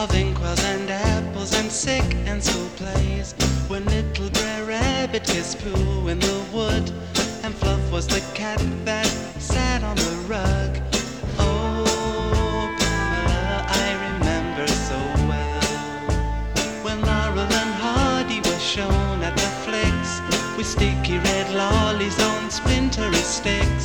of inkwells and apples and sick and so plays. When little Brer Rabbit kissed Pooh in the wood, and Fluff was the cat that sat on the rug. Oh, Pamela, I remember so well when Laurel and Hardy were shown at the flicks with sticky red lollies on splintery sticks.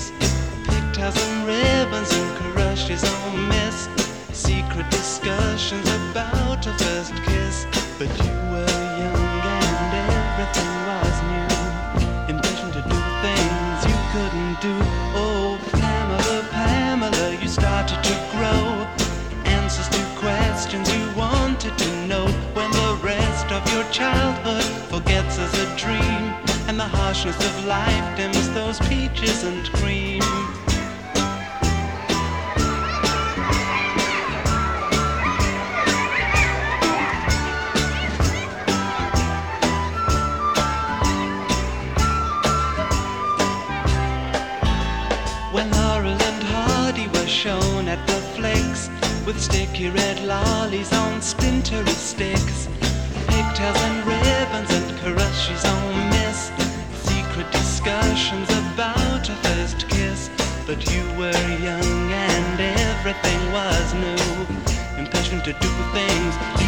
Of your childhood forgets as a dream. And the harshness of life dims those peaches and cream. Flicks with sticky red lollies on splintery sticks, pigtails and ribbons and crushes on miss, secret discussions about a first kiss. But you were young and everything was new, impatient to do things